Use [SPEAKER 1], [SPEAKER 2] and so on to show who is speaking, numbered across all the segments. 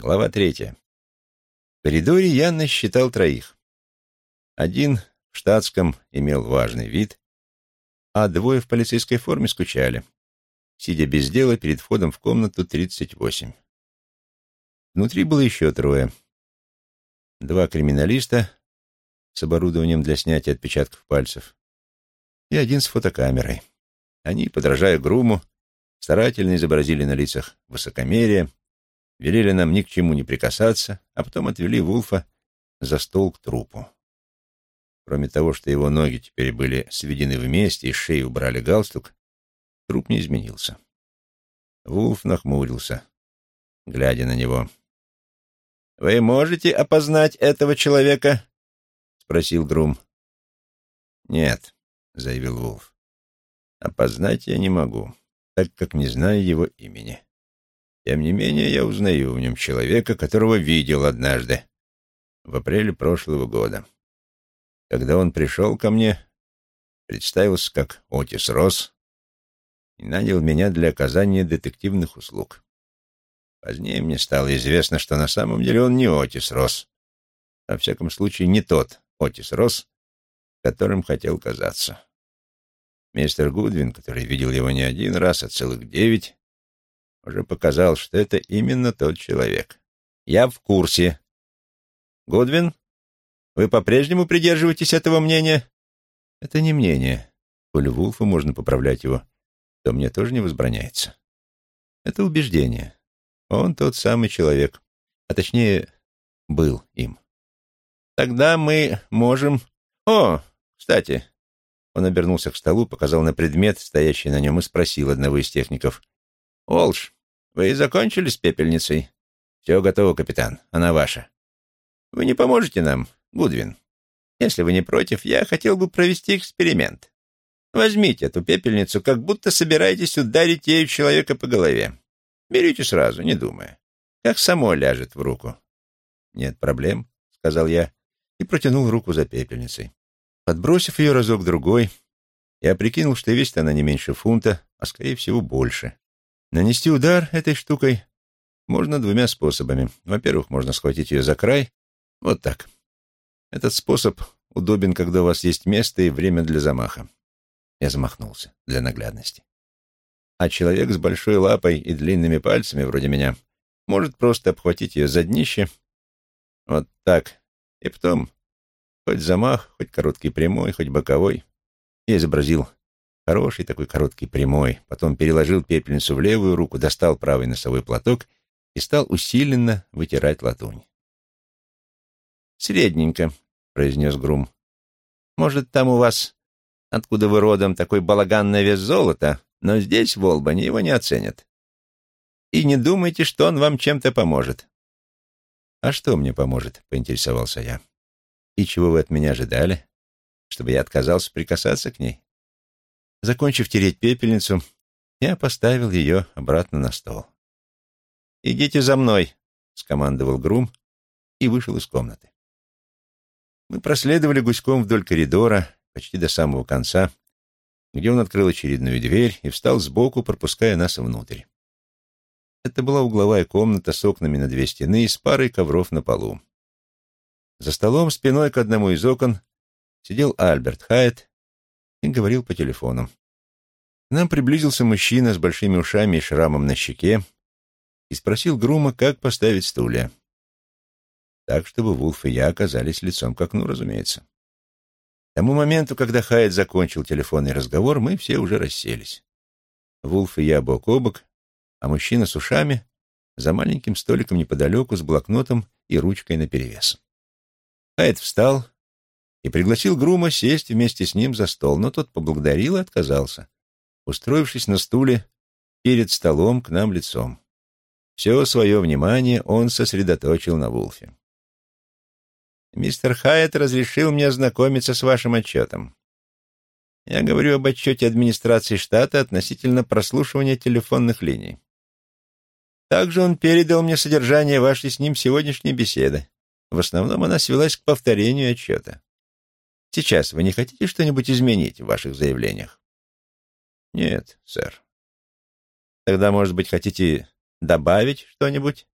[SPEAKER 1] Глава третья. В коридоре я насчитал троих. Один в штатском имел важный вид, а двое в полицейской форме скучали, сидя без дела перед входом в комнату 38. Внутри было еще трое. Два криминалиста с оборудованием для снятия отпечатков пальцев и один с фотокамерой. Они, подражая груму, старательно изобразили на лицах высокомерие, велели нам ни к чему не прикасаться, а потом отвели Вулфа за стол к трупу. Кроме того, что его ноги теперь были сведены вместе и шею убрали галстук, труп не изменился. Вулф нахмурился, глядя на него. «Вы можете опознать этого человека?» — спросил Грум. «Нет», — заявил Вулф. «Опознать я не могу, так как не знаю его имени. Тем не менее, я узнаю в нем человека, которого видел однажды, в апреле прошлого года. Когда он пришел ко мне, представился как Отис Росс и нанял меня для оказания детективных услуг. Позднее мне стало известно, что на самом деле он не Отис Росс, во всяком случае не тот Отис Росс, которым хотел казаться. Мистер Гудвин, который видел его не один раз, а целых девять, уже показал, что это именно тот человек. Я в курсе. Гудвин, вы по-прежнему придерживаетесь этого мнения? Это не мнение. Коли Вулфу можно поправлять его, то мне тоже не возбраняется. Это убеждение. Он тот самый человек, а точнее, был им. Тогда мы можем... О, кстати, он обернулся к столу, показал на предмет, стоящий на нем, и спросил одного из техников. «Олш, вы закончили с пепельницей?» «Все готово, капитан. Она ваша». «Вы не поможете нам, Гудвин? Если вы не против, я хотел бы провести эксперимент. Возьмите эту пепельницу, как будто собираетесь ударить ею человека по голове. Берите сразу, не думая. Как само ляжет в руку». «Нет проблем», — сказал я и протянул руку за пепельницей. Подбросив ее разок-другой, я прикинул, что весит она не меньше фунта, а, скорее всего, больше. Нанести удар этой штукой можно двумя способами. Во-первых, можно схватить ее за край. Вот так. Этот способ удобен, когда у вас есть место и время для замаха. Я замахнулся для наглядности. А человек с большой лапой и длинными пальцами, вроде меня, может просто обхватить ее за днище. Вот так. И потом, хоть замах, хоть короткий прямой, хоть боковой. Я изобразил Хороший такой короткий прямой. Потом переложил пепельницу в левую руку, достал правый носовой платок и стал усиленно вытирать латунь. «Средненько», — произнес Грум. «Может, там у вас, откуда вы родом, такой балаган на вес золота, но здесь, в Олбане, его не оценят. И не думайте, что он вам чем-то поможет». «А что мне поможет?» — поинтересовался я. «И чего вы от меня ожидали? Чтобы я отказался прикасаться к ней?» Закончив тереть пепельницу, я поставил ее обратно на стол. «Идите за мной», — скомандовал Грум и вышел из комнаты. Мы проследовали гуськом вдоль коридора почти до самого конца, где он открыл очередную дверь и встал сбоку, пропуская нас внутрь. Это была угловая комната с окнами на две стены и с парой ковров на полу. За столом спиной к одному из окон сидел Альберт Хайет и говорил по телефону. К нам приблизился мужчина с большими ушами и шрамом на щеке и спросил Грума, как поставить стулья. Так, чтобы Вулф и я оказались лицом к окну, разумеется. К тому моменту, когда Хайет закончил телефонный разговор, мы все уже расселись. Вулф и я бок о бок, а мужчина с ушами за маленьким столиком неподалеку с блокнотом и ручкой наперевес. Хайет встал, и пригласил Грума сесть вместе с ним за стол, но тот поблагодарил и отказался, устроившись на стуле перед столом к нам лицом. Все свое внимание он сосредоточил на Вулфе. «Мистер Хайет разрешил мне ознакомиться с вашим отчетом. Я говорю об отчете администрации штата относительно прослушивания телефонных линий. Также он передал мне содержание вашей с ним сегодняшней беседы. В основном она свелась к повторению отчета. Сейчас вы не хотите что-нибудь изменить в ваших заявлениях? Нет, сэр. Тогда, может быть, хотите добавить что-нибудь?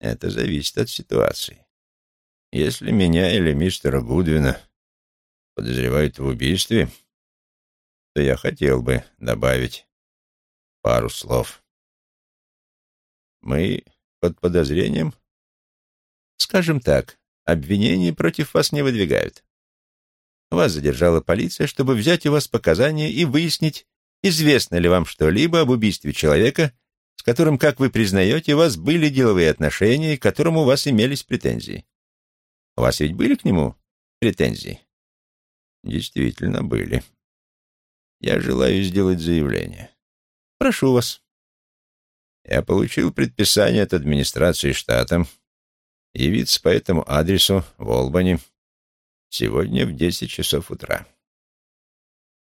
[SPEAKER 1] Это зависит от ситуации. Если меня или мистера Гудвина подозревают в убийстве, то я хотел бы добавить пару слов. Мы под подозрением? Скажем так, обвинений против вас не выдвигают. Вас задержала полиция, чтобы взять у вас показания и выяснить, известно ли вам что-либо об убийстве человека, с которым, как вы признаете, у вас были деловые отношения и к которому у вас имелись претензии. У вас ведь были к нему претензии? Действительно были. Я желаю сделать заявление. Прошу вас. Я получил предписание от администрации штата явиться по этому адресу в Олбани сегодня в десять часов утра.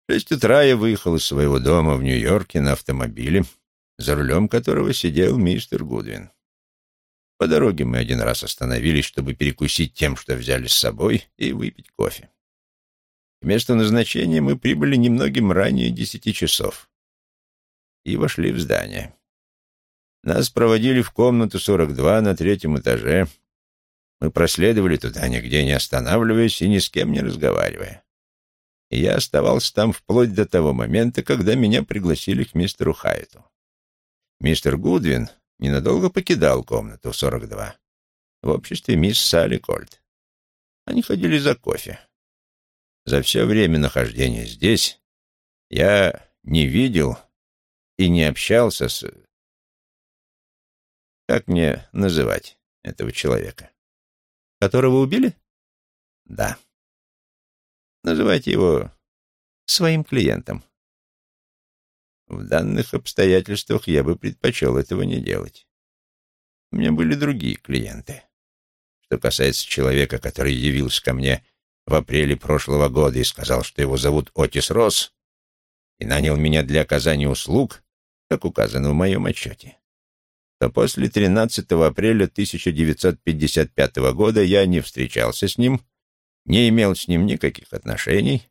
[SPEAKER 1] В шесть утра я выехал из своего дома в Нью-Йорке на автомобиле, за рулем которого сидел мистер Гудвин. По дороге мы один раз остановились, чтобы перекусить тем, что взяли с собой, и выпить кофе. К месту назначения мы прибыли немногим ранее десяти часов и вошли в здание. Нас проводили в комнату 42 на третьем этаже. Мы проследовали туда, нигде не останавливаясь и ни с кем не разговаривая. И я оставался там вплоть до того момента, когда меня пригласили к мистеру Хайту. Мистер Гудвин ненадолго покидал комнату 42 в обществе мисс Салли Кольт. Они ходили за кофе. За все время нахождения здесь я не видел и не общался с... Как мне называть этого человека? Которого убили? Да. Называйте его своим клиентом. В данных обстоятельствах я бы предпочел этого не делать. У меня были другие клиенты. Что касается человека, который явился ко мне в апреле прошлого года и сказал, что его зовут Отис Росс, и нанял меня для оказания услуг, как указано в моем отчете, то после 13 апреля 1955 года я не встречался с ним, не имел с ним никаких отношений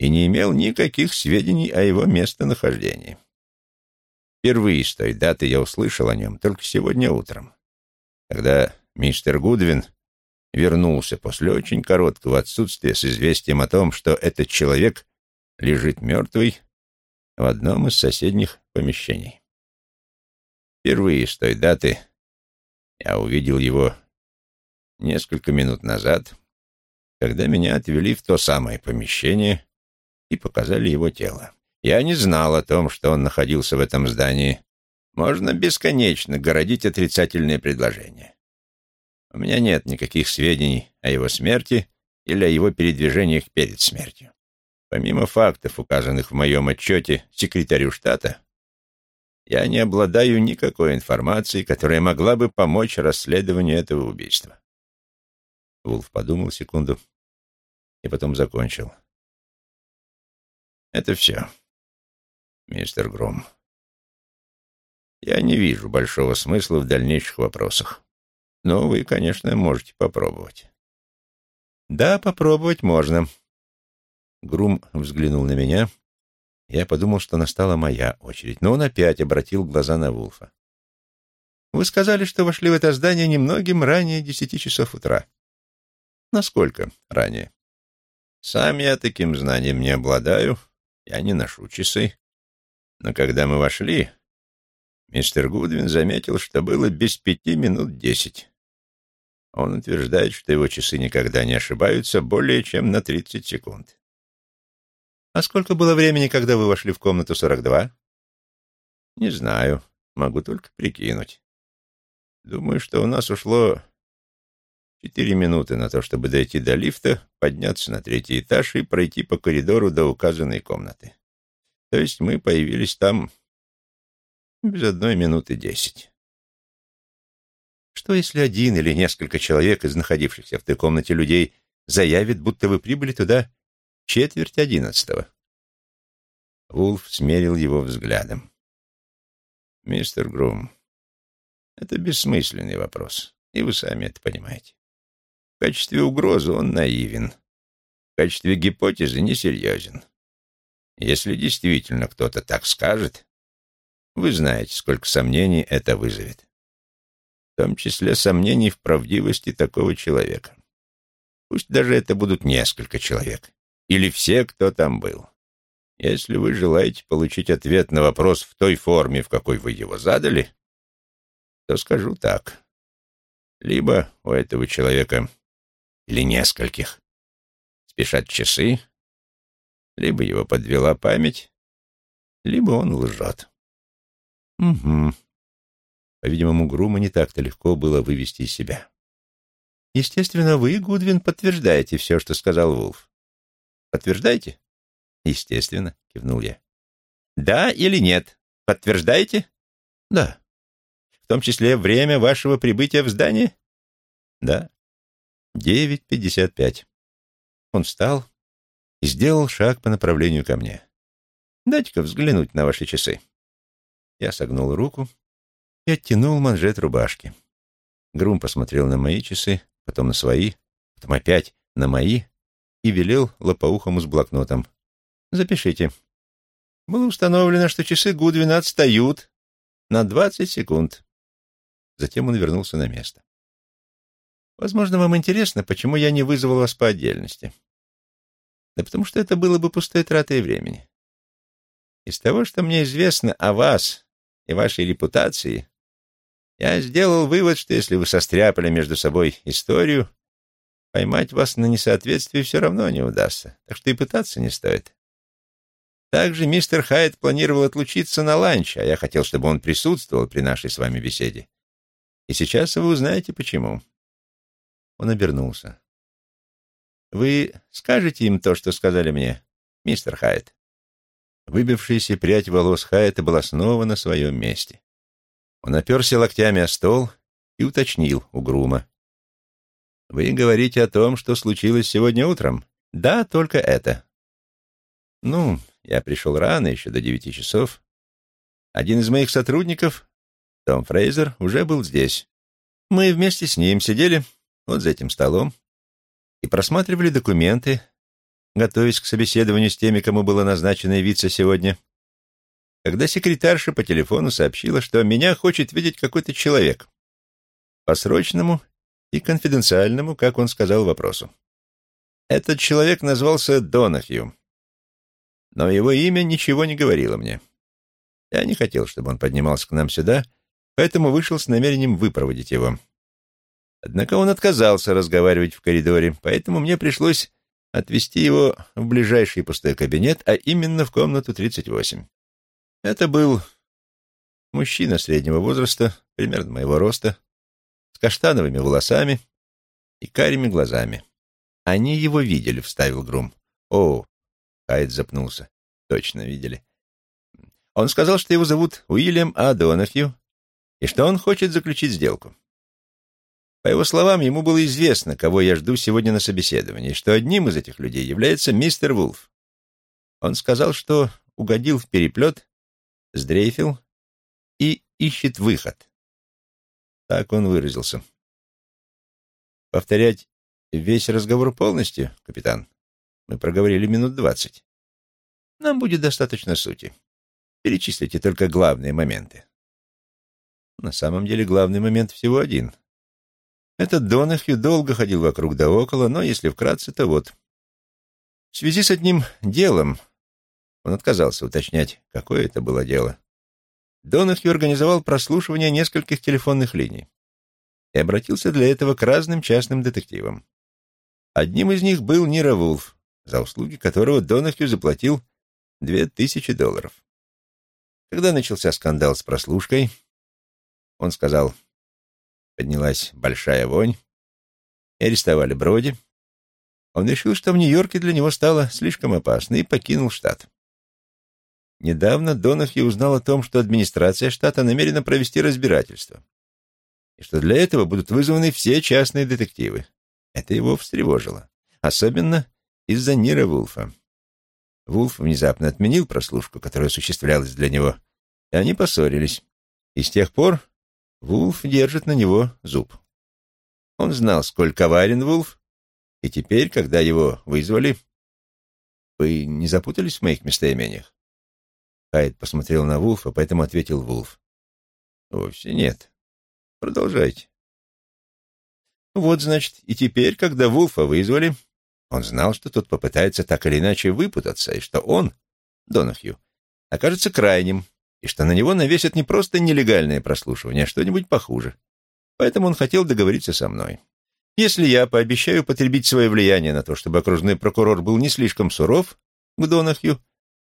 [SPEAKER 1] и не имел никаких сведений о его местонахождении. Впервые с той даты я услышал о нем только сегодня утром, когда мистер Гудвин вернулся после очень короткого отсутствия с известием о том, что этот человек лежит мертвый в одном из соседних помещений. Впервые с той даты я увидел его несколько минут назад, когда меня отвели в то самое помещение и показали его тело. Я не знал о том, что он находился в этом здании. Можно бесконечно городить отрицательные предложения. У меня нет никаких сведений о его смерти или о его передвижениях перед смертью. Помимо фактов, указанных в моем отчете секретарю штата, я не обладаю никакой информацией, которая могла бы помочь расследованию этого убийства. Вулф подумал секунду и потом закончил. Это все, мистер Гром. Я не вижу большого смысла в дальнейших вопросах. Но вы, конечно, можете попробовать. Да, попробовать можно. Грум взглянул на меня. Я подумал, что настала моя очередь, но он опять обратил глаза на Вулфа. Вы сказали, что вошли в это здание немногим ранее десяти часов утра. Насколько ранее? Сам я таким знанием не обладаю, я не ношу часы. Но когда мы вошли, мистер Гудвин заметил, что было без пяти минут десять. Он утверждает, что его часы никогда не ошибаются более чем на тридцать секунд. А сколько было времени, когда вы вошли в комнату 42? Не знаю, могу только прикинуть. Думаю, что у нас ушло четыре минуты на то, чтобы дойти до лифта, подняться на третий этаж и пройти по коридору до указанной комнаты. То есть мы появились там без одной минуты десять. Что, если один или несколько человек из находившихся в той комнате людей заявит, будто вы прибыли туда четверть одиннадцатого? Вулф смерил его взглядом. «Мистер Грум, это бессмысленный вопрос, и вы сами это понимаете. В качестве угрозы он наивен. В качестве гипотезы несерьезен. Если действительно кто-то так скажет, вы знаете, сколько сомнений это вызовет. в том числе сомнений в правдивости такого человека. Пусть даже это будут несколько человек, или все, кто там был. Если вы желаете получить ответ на вопрос в той форме, в какой вы его задали, то скажу так. Либо у этого человека или нескольких спешат часы, либо его подвела память, либо он лжет. Угу. По-видимому, Грума не так-то легко было вывести из себя. Естественно, вы, Гудвин, подтверждаете все, что сказал Вулф. Подтверждаете? Естественно, кивнул я. Да или нет? Подтверждаете? Да. В том числе время вашего прибытия в здание? Да. Девять пятьдесят пять. Он встал и сделал шаг по направлению ко мне. Дайте-ка взглянуть на ваши часы. Я согнул руку и оттянул манжет рубашки. Грум посмотрел на мои часы, потом на свои, потом опять на мои и велел лопоухому с блокнотом. «Запишите. Было установлено, что часы Гудвина отстают на двадцать секунд». Затем он вернулся на место. «Возможно, вам интересно, почему я не вызвал вас по отдельности. Да потому что это было бы пустой тратой времени. Из того, что мне известно о вас и вашей репутации, я сделал вывод, что если вы состряпали между собой историю, поймать вас на несоответствии все равно не удастся, так что и пытаться не стоит. Также мистер Хайт планировал отлучиться на ланч, а я хотел, чтобы он присутствовал при нашей с вами беседе. И сейчас вы узнаете, почему. Он обернулся. Вы скажете им то, что сказали мне, мистер Хайт? Выбившаяся прядь волос Хайта была снова на своем месте. Он оперся локтями о стол и уточнил у Грума. «Вы говорите о том, что случилось сегодня утром?» «Да, только это». «Ну, я пришел рано, еще до девяти часов. Один из моих сотрудников, Том Фрейзер, уже был здесь. Мы вместе с ним сидели вот за этим столом и просматривали документы, готовясь к собеседованию с теми, кому было назначено явиться сегодня, когда секретарша по телефону сообщила, что меня хочет видеть какой-то человек. По срочному и конфиденциальному, как он сказал, вопросу. Этот человек назвался Донахью, но его имя ничего не говорило мне. Я не хотел, чтобы он поднимался к нам сюда, поэтому вышел с намерением выпроводить его. Однако он отказался разговаривать в коридоре, поэтому мне пришлось отвезти его в ближайший пустой кабинет, а именно в комнату 38. Это был мужчина среднего возраста, примерно моего роста, с каштановыми волосами и карими глазами. Они его видели, вставил Грум. О, Хайд запнулся. Точно видели. Он сказал, что его зовут Уильям А. Донахью и что он хочет заключить сделку. По его словам, ему было известно, кого я жду сегодня на собеседовании, что одним из этих людей является мистер Вулф. Он сказал, что угодил в переплет, сдрейфил и ищет выход. Так он выразился. Повторять весь разговор полностью, капитан? Мы проговорили минут двадцать. Нам будет достаточно сути. Перечислите только главные моменты. На самом деле главный момент всего один — этот Донахью долго ходил вокруг да около, но, если вкратце, то вот. В связи с одним делом, он отказался уточнять, какое это было дело, Донахью организовал прослушивание нескольких телефонных линий и обратился для этого к разным частным детективам. Одним из них был Нира Вулф, за услуги которого Донахью заплатил две тысячи долларов. Когда начался скандал с прослушкой, он сказал, Поднялась большая вонь. И арестовали Броди. Он решил, что в Нью-Йорке для него стало слишком опасно, и покинул штат. Недавно Донахи узнал о том, что администрация штата намерена провести разбирательство, и что для этого будут вызваны все частные детективы. Это его встревожило, особенно из-за Нира Вулфа. Вулф внезапно отменил прослушку, которая осуществлялась для него, и они поссорились. И с тех пор Вулф держит на него зуб. Он знал, сколь коварен Вулф, и теперь, когда его вызвали... Вы не запутались в моих местоимениях? Хайд посмотрел на Вулфа, поэтому ответил Вулф. Вовсе нет. Продолжайте. Вот, значит, и теперь, когда Вулфа вызвали, он знал, что тот попытается так или иначе выпутаться, и что он, Донахью, окажется крайним, и что на него навесят не просто нелегальное прослушивание, а что-нибудь похуже. Поэтому он хотел договориться со мной. Если я пообещаю потребить свое влияние на то, чтобы окружной прокурор был не слишком суров к Донахью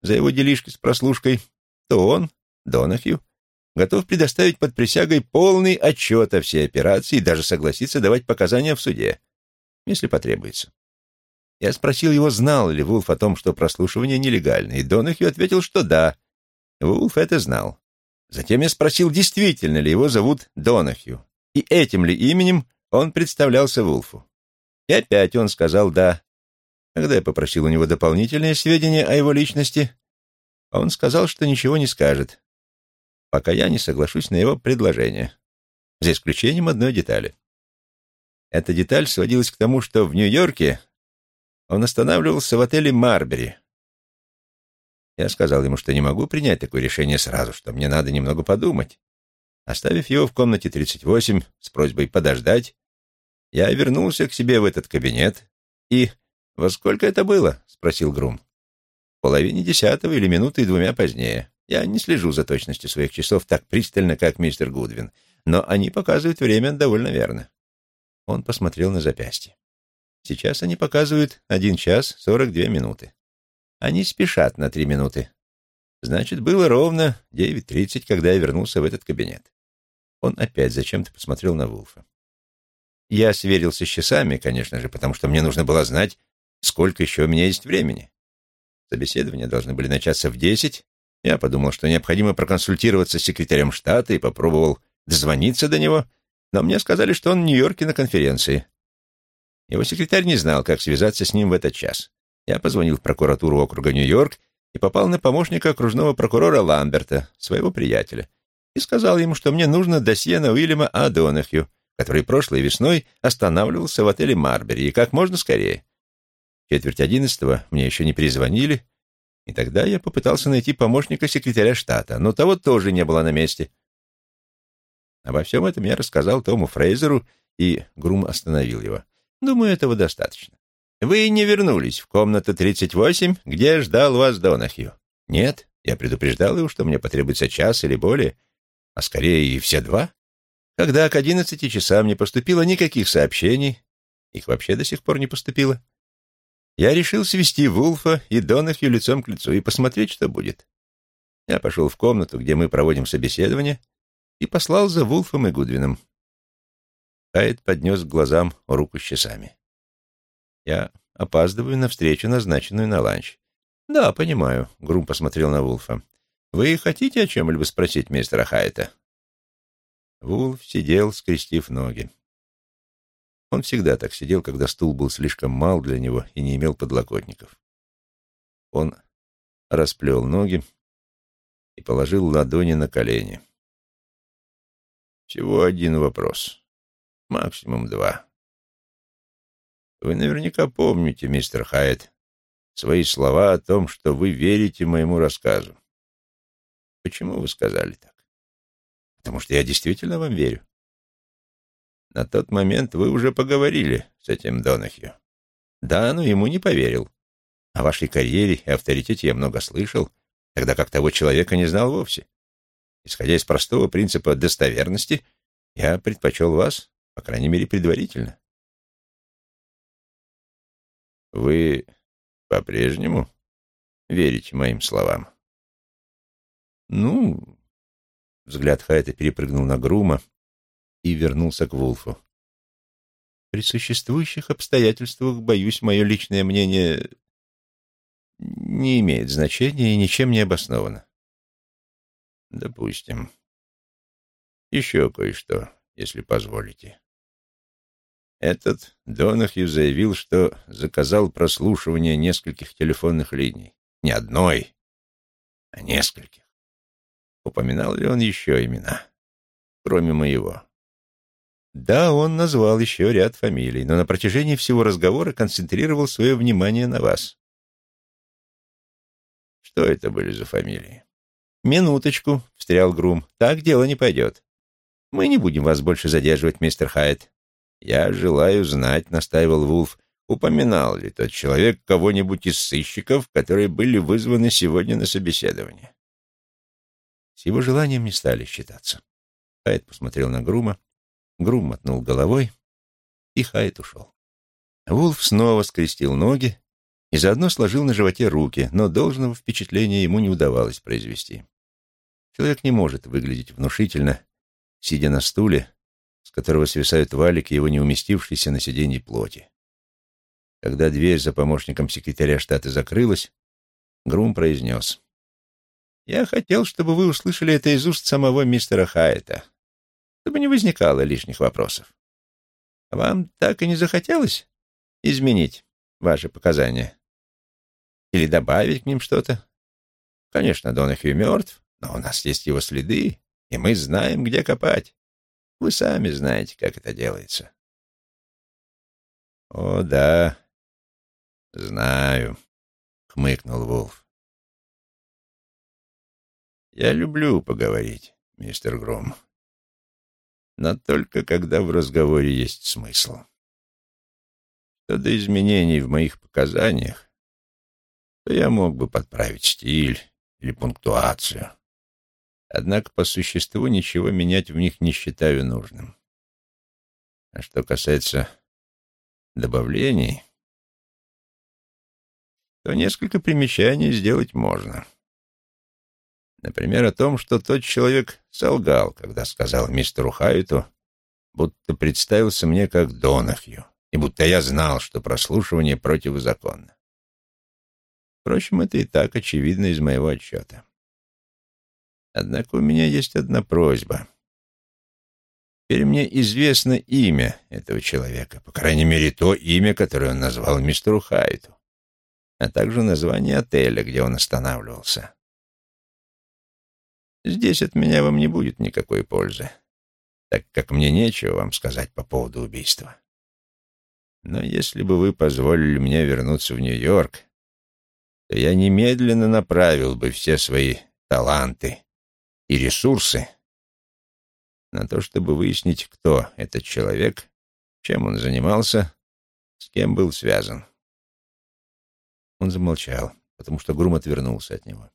[SPEAKER 1] за его делишки с прослушкой, то он, Донахью, готов предоставить под присягой полный отчет о всей операции и даже согласиться давать показания в суде, если потребуется. Я спросил его, знал ли Вулф о том, что прослушивание нелегально, и Донахью ответил, что да. Вулф это знал. Затем я спросил, действительно ли его зовут Донахью, и этим ли именем он представлялся Вулфу. И опять он сказал «да». Когда я попросил у него дополнительные сведения о его личности, он сказал, что ничего не скажет, пока я не соглашусь на его предложение, за исключением одной детали. Эта деталь сводилась к тому, что в Нью-Йорке он останавливался в отеле «Марбери». Я сказал ему, что не могу принять такое решение сразу, что мне надо немного подумать. Оставив его в комнате 38 с просьбой подождать, я вернулся к себе в этот кабинет и... «Во сколько это было?» — спросил Грум. «В половине десятого или минуты и двумя позднее. Я не слежу за точностью своих часов так пристально, как мистер Гудвин, но они показывают время довольно верно». Он посмотрел на запястье. «Сейчас они показывают один час сорок две минуты. Они спешат на три минуты. Значит, было ровно девять тридцать, когда я вернулся в этот кабинет. Он опять зачем-то посмотрел на Вулфа. Я сверился с часами, конечно же, потому что мне нужно было знать, сколько еще у меня есть времени. Собеседования должны были начаться в десять. Я подумал, что необходимо проконсультироваться с секретарем штата и попробовал дозвониться до него, но мне сказали, что он в Нью-Йорке на конференции. Его секретарь не знал, как связаться с ним в этот час. Я позвонил в прокуратуру округа Нью-Йорк и попал на помощника окружного прокурора Ламберта, своего приятеля и сказал ему, что мне нужно досье на Уильяма А. который прошлой весной останавливался в отеле Марбери, и как можно скорее. Четверть одиннадцатого мне еще не перезвонили, и тогда я попытался найти помощника секретаря штата, но того тоже не было на месте. Обо всем этом я рассказал Тому Фрейзеру, и Грум остановил его. Думаю, этого достаточно. Вы не вернулись в комнату 38, где ждал вас Донахью? Нет, я предупреждал его, что мне потребуется час или более, а скорее и все два, когда к одиннадцати часам не поступило никаких сообщений, их вообще до сих пор не поступило, я решил свести Вулфа и Донахью лицом к лицу и посмотреть, что будет. Я пошел в комнату, где мы проводим собеседование, и послал за Вулфом и Гудвином. Хайд поднес к глазам руку с часами. Я опаздываю на встречу, назначенную на ланч. «Да, понимаю», — Грум посмотрел на Вулфа. «Вы хотите о чем-либо спросить мистера Хайта?» Вулф сидел, скрестив ноги. Он всегда так сидел, когда стул был слишком мал для него и не имел подлокотников. Он расплел ноги и положил ладони на колени. Всего один вопрос. Максимум два. Вы наверняка помните, мистер Хайт, свои слова о том, что вы верите моему рассказу. Почему вы сказали так? Потому что я действительно вам верю. На тот момент вы уже поговорили с этим Донахью. Да, но ему не поверил. О вашей карьере и авторитете я много слышал, тогда как того человека не знал вовсе. Исходя из простого принципа достоверности, я предпочел вас, по крайней мере, предварительно. Вы по-прежнему верите моим словам? Ну, взгляд Хайта перепрыгнул на Грума и вернулся к Вулфу. При существующих обстоятельствах, боюсь, мое личное мнение не имеет значения и ничем не обосновано. Допустим. Еще кое-что, если позволите. Этот Донахью заявил, что заказал прослушивание нескольких телефонных линий. Не одной, а нескольких. Упоминал ли он еще имена, кроме моего? Да, он назвал еще ряд фамилий, но на протяжении всего разговора концентрировал свое внимание на вас. Что это были за фамилии? Минуточку, встрял Грум. Так дело не пойдет. Мы не будем вас больше задерживать, мистер Хайт. Я желаю знать, — настаивал Вулф, — упоминал ли тот человек кого-нибудь из сыщиков, которые были вызваны сегодня на собеседование. С его желанием не стали считаться. Хайт посмотрел на Грума, Грум мотнул головой, и Хайт ушел. Вулф снова скрестил ноги и заодно сложил на животе руки, но должного впечатления ему не удавалось произвести. Человек не может выглядеть внушительно, сидя на стуле, с которого свисают валики его неуместившейся на сиденье плоти. Когда дверь за помощником секретаря штата закрылась, Грум произнес. «Я хотел, чтобы вы услышали это из уст самого мистера Хайета, чтобы не возникало лишних вопросов. Вам так и не захотелось изменить ваши показания? Или добавить к ним что-то? Конечно, Донахью мертв, но у нас есть его следы, и мы знаем, где копать. Вы сами знаете, как это делается. О, да, знаю, хмыкнул Вулф. Я люблю поговорить, мистер Гром. Но только когда в разговоре есть смысл. Что до изменений в моих показаниях, то я мог бы подправить стиль или пунктуацию. Однако по существу ничего менять в них не считаю нужным. А что касается добавлений, то несколько примечаний сделать можно. Например, о том, что тот человек солгал, когда сказал мистеру Хайту, будто представился мне как Донахью, и будто я знал, что прослушивание противозаконно. Впрочем, это и так очевидно из моего отчета. Однако у меня есть одна просьба. Теперь мне известно имя этого человека, по крайней мере, то имя, которое он назвал мистеру Хайту, а также название отеля, где он останавливался. Здесь от меня вам не будет никакой пользы, так как мне нечего вам сказать по поводу убийства. Но если бы вы позволили мне вернуться в Нью-Йорк, то я немедленно направил бы все свои таланты и ресурсы на то, чтобы выяснить, кто этот человек, чем он занимался, с кем был связан. Он замолчал, потому что Грум отвернулся от него.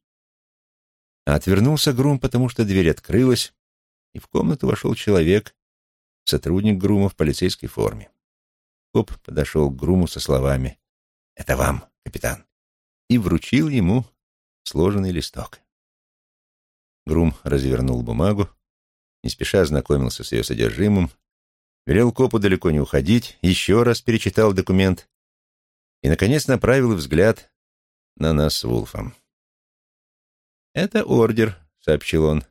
[SPEAKER 1] А отвернулся Грум, потому что дверь открылась, и в комнату вошел человек, сотрудник Грума в полицейской форме. Коп подошел к Груму со словами «Это вам, капитан» и вручил ему сложенный листок. Грум развернул бумагу, не спеша ознакомился с ее содержимым, велел копу далеко не уходить, еще раз перечитал документ и, наконец, направил взгляд на нас с Вулфом. «Это ордер», — сообщил он.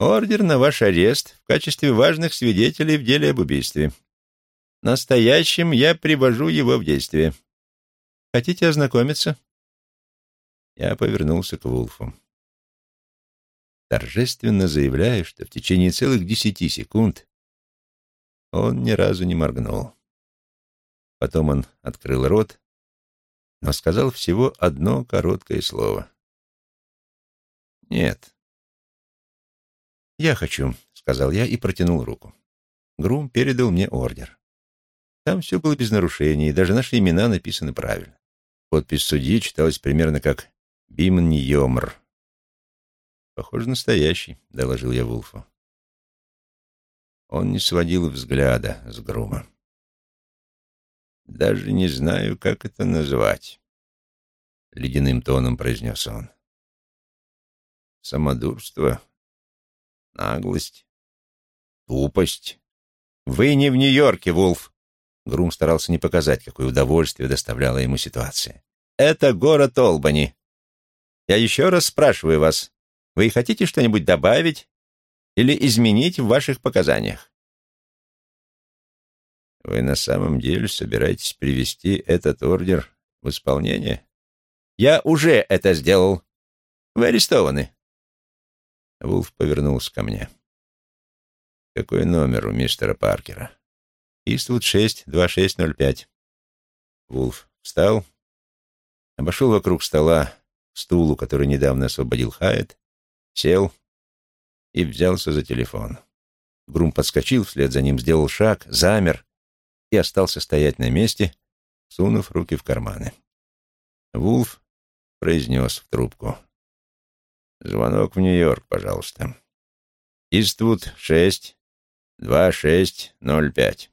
[SPEAKER 1] «Ордер на ваш арест в качестве важных свидетелей в деле об убийстве. Настоящим я привожу его в действие. Хотите ознакомиться?» Я повернулся к Вулфу. Торжественно заявляю, что в течение целых десяти секунд он ни разу не моргнул. Потом он открыл рот, но сказал всего одно короткое слово. «Нет». «Я хочу», — сказал я и протянул руку. Грум передал мне ордер. Там все было без нарушений, даже наши имена написаны правильно. Подпись судьи читалась примерно как Бимн Йомр. Похоже, настоящий, доложил я Вулфу. Он не сводил взгляда с Грума. Даже не знаю, как это назвать, ледяным тоном произнес он. Самодурство, наглость, тупость. Вы не в Нью-Йорке, Вулф. Грум старался не показать, какое удовольствие доставляла ему ситуация. Это город Олбани. Я еще раз спрашиваю вас, вы хотите что-нибудь добавить или изменить в ваших показаниях? Вы на самом деле собираетесь привести этот ордер в исполнение? Я уже это сделал. Вы арестованы. Вулф повернулся ко мне. Какой номер у мистера Паркера? Иствуд 62605. Вулф встал, обошел вокруг стола стулу, который недавно освободил Хайет, сел и взялся за телефон. Грум подскочил, вслед за ним сделал шаг, замер и остался стоять на месте, сунув руки в карманы. Вулф произнес в трубку. «Звонок в Нью-Йорк, пожалуйста. Иствуд, 6, 2605».